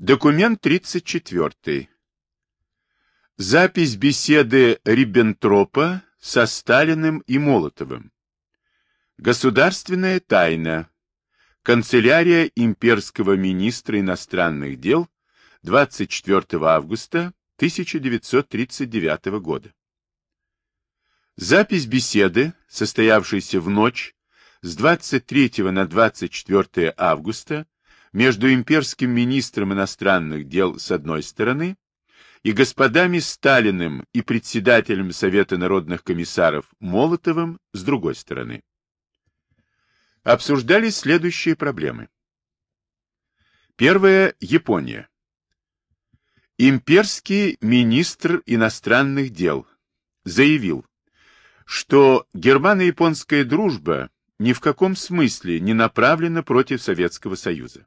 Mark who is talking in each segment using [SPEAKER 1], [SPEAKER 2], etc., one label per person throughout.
[SPEAKER 1] Документ 34. Запись беседы Риббентропа со Сталиным и Молотовым. Государственная тайна. Канцелярия имперского министра иностранных дел 24 августа 1939 года. Запись беседы, состоявшейся в ночь с 23 на 24 августа между имперским министром иностранных дел с одной стороны и господами Сталиным и председателем Совета народных комиссаров Молотовым с другой стороны. Обсуждались следующие проблемы. Первая – Япония. Имперский министр иностранных дел заявил, что германо-японская дружба ни в каком смысле не направлена против Советского Союза.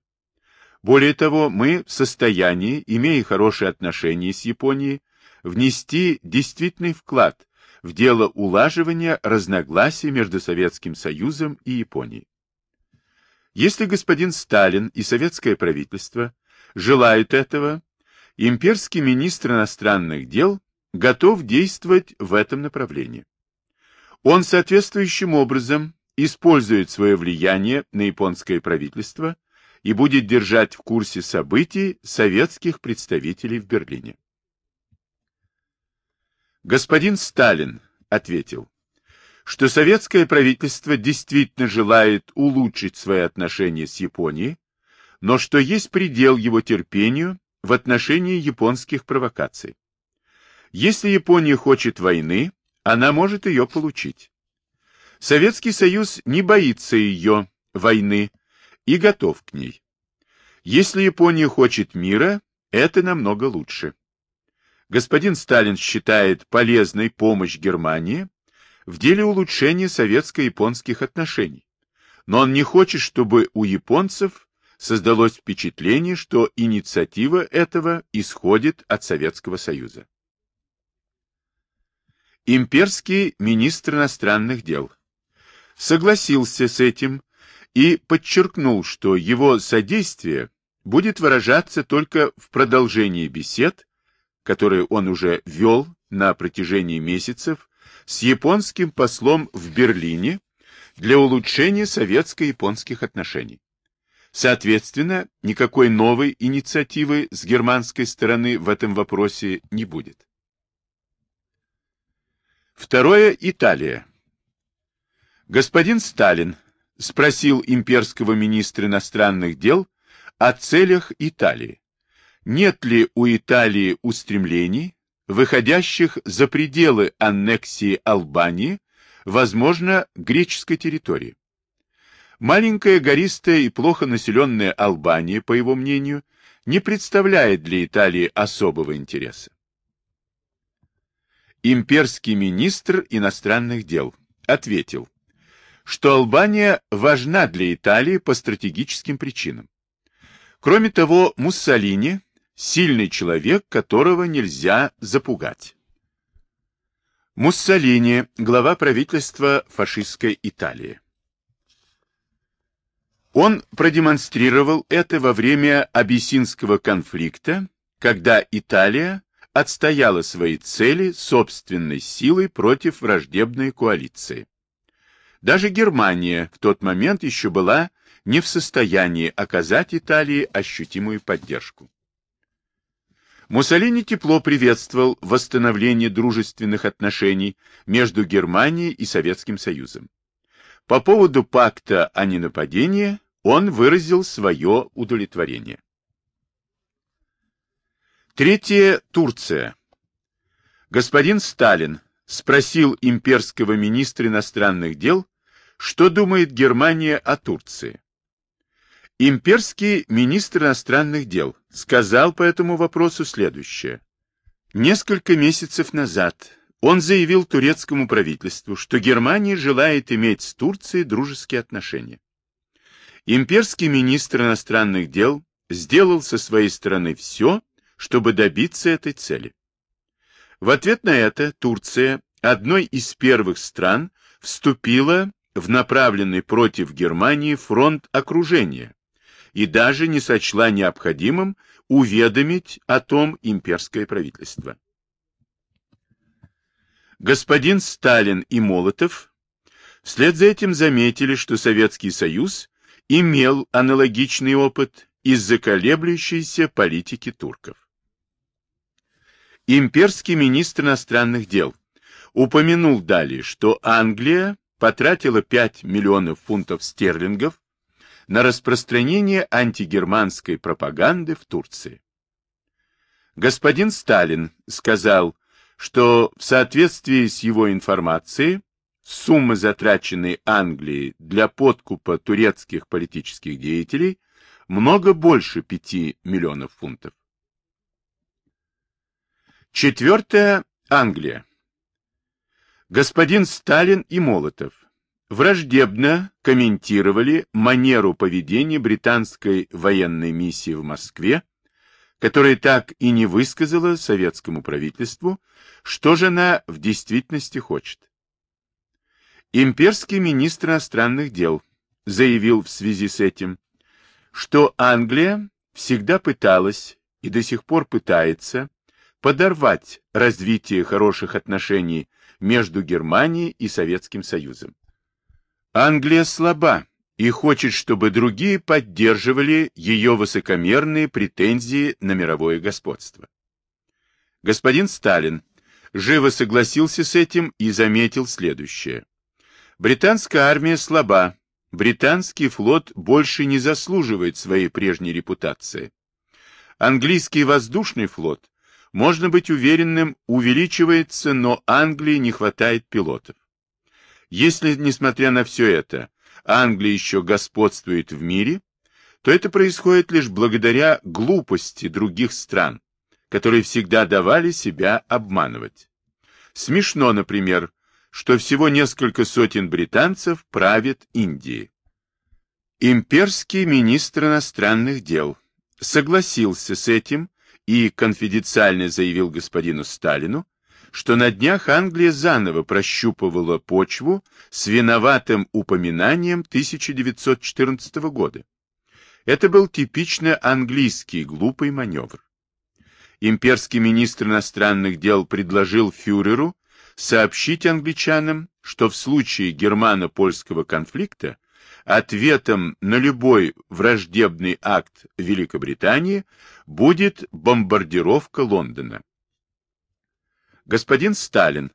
[SPEAKER 1] Более того, мы в состоянии, имея хорошие отношения с Японией, внести действительный вклад в дело улаживания разногласий между Советским Союзом и Японией. Если господин Сталин и советское правительство желают этого, имперский министр иностранных дел готов действовать в этом направлении. Он соответствующим образом использует свое влияние на японское правительство и будет держать в курсе событий советских представителей в Берлине. Господин Сталин ответил, что советское правительство действительно желает улучшить свои отношения с Японией, но что есть предел его терпению в отношении японских провокаций. Если Япония хочет войны, она может ее получить. Советский Союз не боится ее, войны, и готов к ней. Если Япония хочет мира, это намного лучше. Господин Сталин считает полезной помощь Германии в деле улучшения советско-японских отношений, но он не хочет, чтобы у японцев создалось впечатление, что инициатива этого исходит от Советского Союза. Имперский министр иностранных дел согласился с этим и подчеркнул, что его содействие будет выражаться только в продолжении бесед, которые он уже вел на протяжении месяцев с японским послом в Берлине для улучшения советско-японских отношений. Соответственно, никакой новой инициативы с германской стороны в этом вопросе не будет. Второе. Италия. Господин Сталин спросил имперского министра иностранных дел о целях Италии. Нет ли у Италии устремлений, выходящих за пределы аннексии Албании, возможно, греческой территории? Маленькая гористая и плохо населенная Албания, по его мнению, не представляет для Италии особого интереса. Имперский министр иностранных дел ответил, что Албания важна для Италии по стратегическим причинам. Кроме того, Муссолини – сильный человек, которого нельзя запугать. Муссолини – глава правительства фашистской Италии. Он продемонстрировал это во время Абиссинского конфликта, когда Италия отстояла свои цели собственной силой против враждебной коалиции. Даже Германия в тот момент еще была не в состоянии оказать Италии ощутимую поддержку. Муссолини тепло приветствовал восстановление дружественных отношений между Германией и Советским Союзом. По поводу пакта о ненападении он выразил свое удовлетворение. Третье. Турция. Господин Сталин спросил имперского министра иностранных дел что думает Германия о Турции? Имперский министр иностранных дел сказал по этому вопросу следующее. Несколько месяцев назад он заявил турецкому правительству, что Германия желает иметь с Турцией дружеские отношения. Имперский министр иностранных дел сделал со своей стороны все, чтобы добиться этой цели. В ответ на это Турция, одной из первых стран, вступила в направленный против Германии фронт окружения и даже не сочла необходимым уведомить о том имперское правительство. Господин Сталин и Молотов вслед за этим заметили, что Советский Союз имел аналогичный опыт из-за колеблющейся политики турков. Имперский министр иностранных дел упомянул далее, что Англия потратила 5 миллионов фунтов стерлингов на распространение антигерманской пропаганды в Турции. Господин Сталин сказал, что в соответствии с его информацией суммы, затраченные Англией для подкупа турецких политических деятелей, много больше 5 миллионов фунтов. Четвертое. Англия. Господин Сталин и Молотов враждебно комментировали манеру поведения британской военной миссии в Москве, которая так и не высказала советскому правительству, что же она в действительности хочет. Имперский министр иностранных дел заявил в связи с этим, что Англия всегда пыталась и до сих пор пытается подорвать развитие хороших отношений между Германией и Советским Союзом. Англия слаба и хочет, чтобы другие поддерживали ее высокомерные претензии на мировое господство. Господин Сталин живо согласился с этим и заметил следующее. Британская армия слаба, британский флот больше не заслуживает своей прежней репутации. Английский воздушный флот можно быть уверенным, увеличивается, но Англии не хватает пилотов. Если, несмотря на все это, Англия еще господствует в мире, то это происходит лишь благодаря глупости других стран, которые всегда давали себя обманывать. Смешно, например, что всего несколько сотен британцев правят Индией. Имперский министр иностранных дел согласился с этим и конфиденциально заявил господину Сталину, что на днях Англия заново прощупывала почву с виноватым упоминанием 1914 года. Это был типично английский глупый маневр. Имперский министр иностранных дел предложил фюреру сообщить англичанам, что в случае германо-польского конфликта ответом на любой враждебный акт Великобритании будет бомбардировка Лондона. Господин Сталин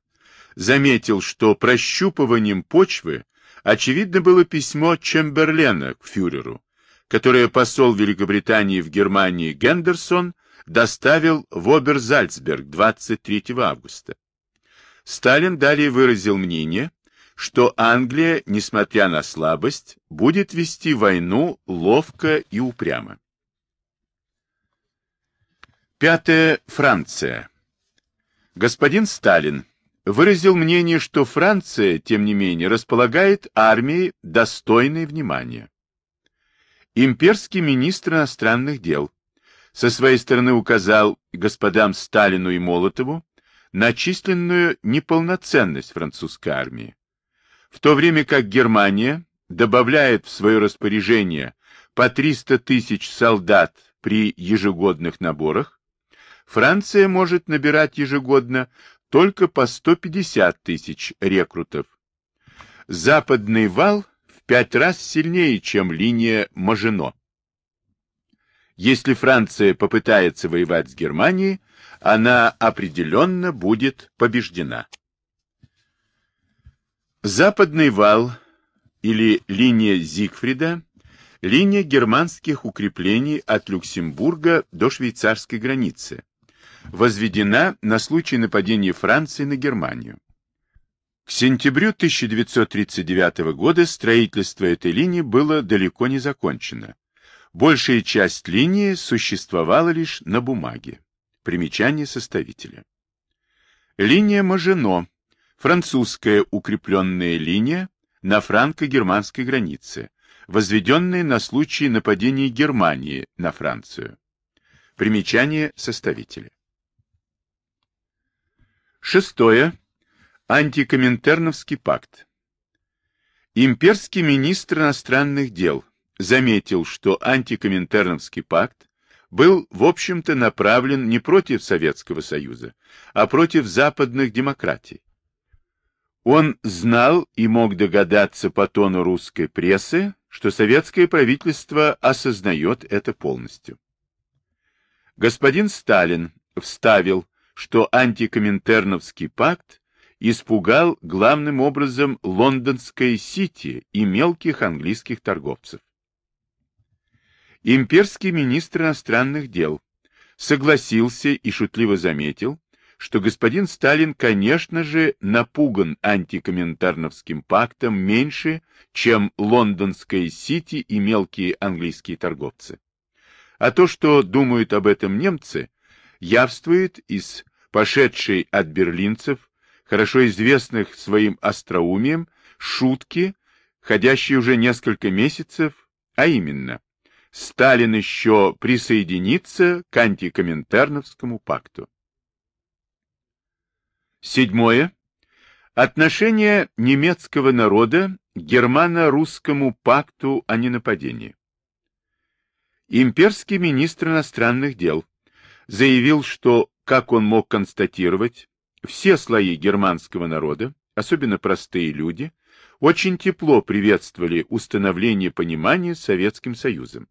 [SPEAKER 1] заметил, что прощупыванием почвы очевидно было письмо Чемберлена к фюреру, которое посол Великобритании в Германии Гендерсон доставил в Оберзальцберг 23 августа. Сталин далее выразил мнение, что Англия, несмотря на слабость, будет вести войну ловко и упрямо. Пятое. Франция. Господин Сталин выразил мнение, что Франция, тем не менее, располагает армией, достойной внимания. Имперский министр иностранных дел со своей стороны указал господам Сталину и Молотову на численную неполноценность французской армии в то время как Германия добавляет в свое распоряжение по 300 тысяч солдат при ежегодных наборах, Франция может набирать ежегодно только по 150 тысяч рекрутов. Западный вал в пять раз сильнее, чем линия Мажино. Если Франция попытается воевать с Германией, она определенно будет побеждена. Западный вал или линия Зигфрида – линия германских укреплений от Люксембурга до швейцарской границы, возведена на случай нападения Франции на Германию. К сентябрю 1939 года строительство этой линии было далеко не закончено. Большая часть линии существовала лишь на бумаге. Примечание составителя. Линия Мажино французская укрепленная линия на франко-германской границе, возведенная на случай нападения Германии на Францию. Примечание составителя. Шестое. Антикоминтерновский пакт. Имперский министр иностранных дел заметил, что антикоминтерновский пакт был, в общем-то, направлен не против Советского Союза, а против западных демократий. Он знал и мог догадаться по тону русской прессы, что советское правительство осознает это полностью. Господин Сталин вставил, что антикоминтерновский пакт испугал главным образом лондонское Сити и мелких английских торговцев. Имперский министр иностранных дел согласился и шутливо заметил, что господин Сталин, конечно же, напуган антикоминтерновским пактом меньше, чем лондонская Сити и мелкие английские торговцы. А то, что думают об этом немцы, явствует из пошедшей от берлинцев, хорошо известных своим остроумием, шутки, ходящие уже несколько месяцев, а именно, Сталин еще присоединится к антикоминтерновскому пакту. Седьмое. Отношение немецкого народа к германо-русскому пакту о ненападении. Имперский министр иностранных дел заявил, что, как он мог констатировать, все слои германского народа, особенно простые люди, очень тепло приветствовали установление понимания с Советским Союзом.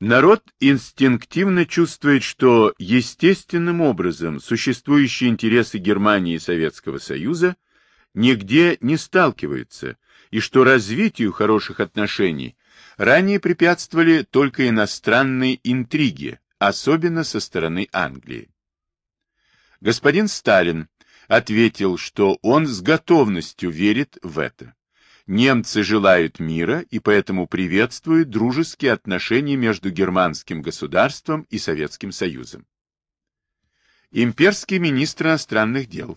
[SPEAKER 1] Народ инстинктивно чувствует, что естественным образом существующие интересы Германии и Советского Союза нигде не сталкиваются, и что развитию хороших отношений ранее препятствовали только иностранные интриги, особенно со стороны Англии. Господин Сталин ответил, что он с готовностью верит в это. Немцы желают мира и поэтому приветствуют дружеские отношения между германским государством и Советским Союзом. Имперский министр иностранных дел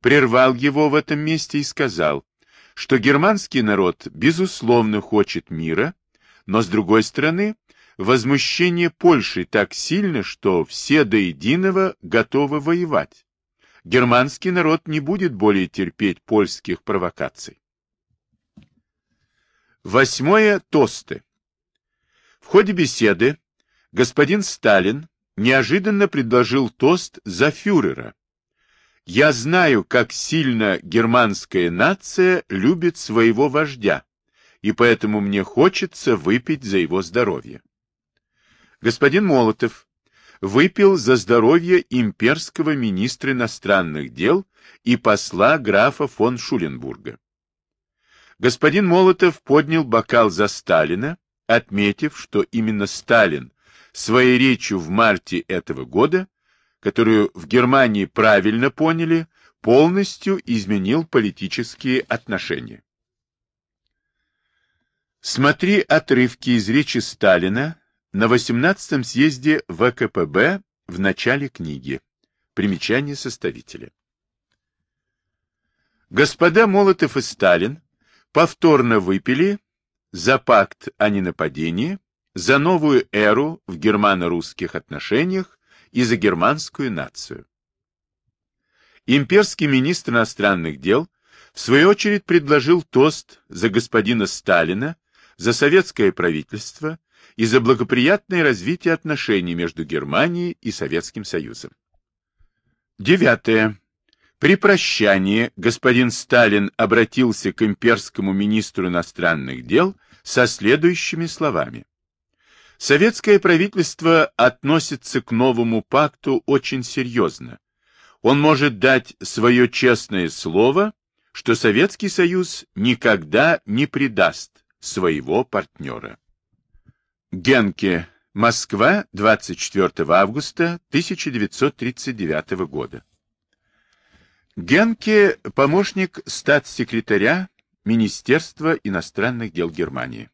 [SPEAKER 1] прервал его в этом месте и сказал, что германский народ безусловно хочет мира, но с другой стороны, возмущение Польши так сильно, что все до единого готовы воевать. Германский народ не будет более терпеть польских провокаций. Восьмое. Тосты. В ходе беседы господин Сталин неожиданно предложил тост за фюрера. «Я знаю, как сильно германская нация любит своего вождя, и поэтому мне хочется выпить за его здоровье». Господин Молотов выпил за здоровье имперского министра иностранных дел и посла графа фон Шуленбурга. Господин Молотов поднял бокал за Сталина, отметив, что именно Сталин своей речью в марте этого года, которую в Германии правильно поняли, полностью изменил политические отношения. Смотри отрывки из речи Сталина на 18-м съезде ВКПБ в начале книги. Примечание составителя. Господа Молотов и Сталин повторно выпили за пакт о ненападении, за новую эру в германо-русских отношениях и за германскую нацию. Имперский министр иностранных дел в свою очередь предложил тост за господина Сталина, за советское правительство и за благоприятное развитие отношений между Германией и Советским Союзом. Девятое. При прощании господин Сталин обратился к имперскому министру иностранных дел со следующими словами. Советское правительство относится к новому пакту очень серьезно. Он может дать свое честное слово, что Советский Союз никогда не предаст своего партнера. Генке, Москва, 24 августа 1939 года. Генке – помощник статс-секретаря Министерства иностранных дел Германии.